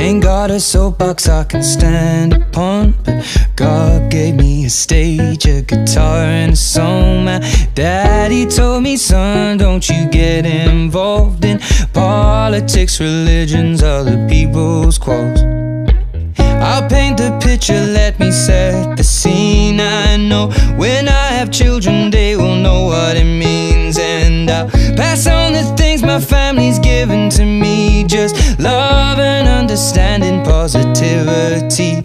Ain't got a soapbox I can stand upon, but God gave me a stage, a guitar, and a song. My daddy told me, son, don't you get involved in politics, religions, other people's quarrels. I'll paint the picture, let me set the scene. I know when I have children, they will know what it means, and I'll pass on the things my family's given to me. Just love understanding, positivity.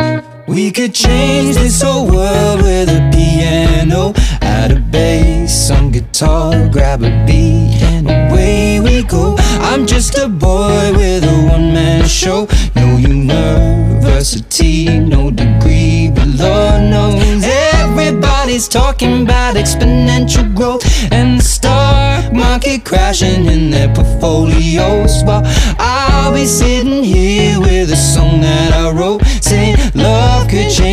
We could change this whole world with a piano, add a bass, some guitar, grab a beat, and away we go. I'm just a boy with a one man show. No university, no degree, but Lord knows everybody's talking about exponential growth and the stock market crashing in their portfolios. While I'll be sitting here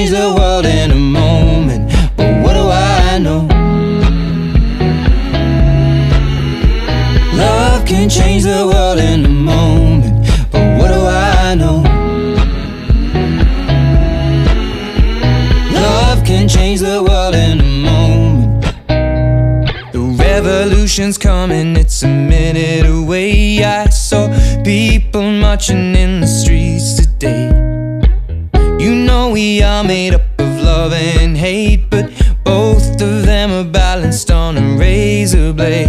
change the world in a moment. But what do I know? Love can change the world in a moment. But what do I know? Love can change the world in a moment. The revolution's coming, it's a minute away. I saw people marching in the streets today. We are made up of love and hate, but both of them are balanced on a razor blade.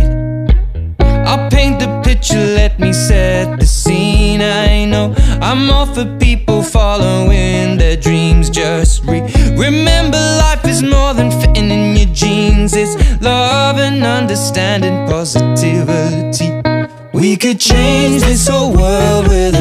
I'll paint the picture, let me set the scene. I know I'm all for people following their dreams. Just re- remember, life is more than fitting in your jeans. It's love and understanding, positivity. We could change this whole world with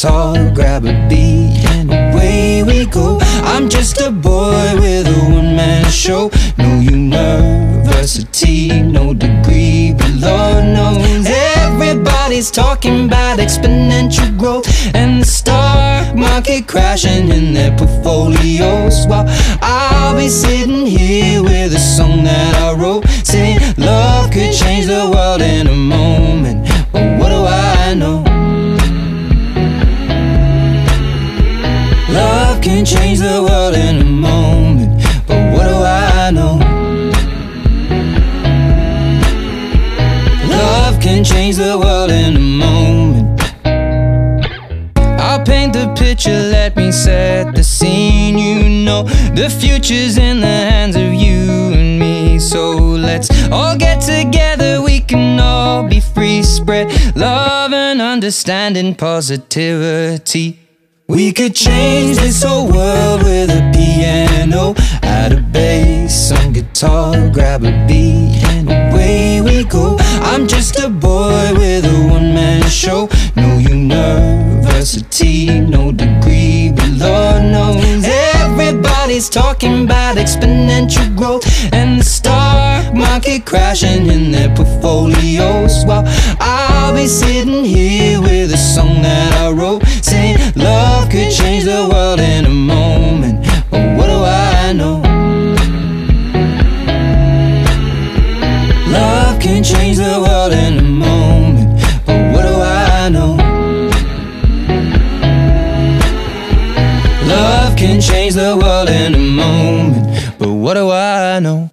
guitar, grab a beat, and away we go. I'm just a boy with a one man show. No university, no degree, but Lord knows everybody's talking about exponential growth and the stock market crashing in their portfolios. While I'll be sitting here with a song that I wrote, saying love could change the world in a can change the world in a moment. I'll paint the picture, let me set the scene. You know, the future's in the hands of you and me. So let's all get together, we can all be free. Spread love and understanding, positivity. We could change this whole world with a piano, add a bass, some guitar, grab a beat, everybody's talking about exponential growth and the stock market crashing in their portfolios. While I'll be sitting here change the world in a moment. But what do I know?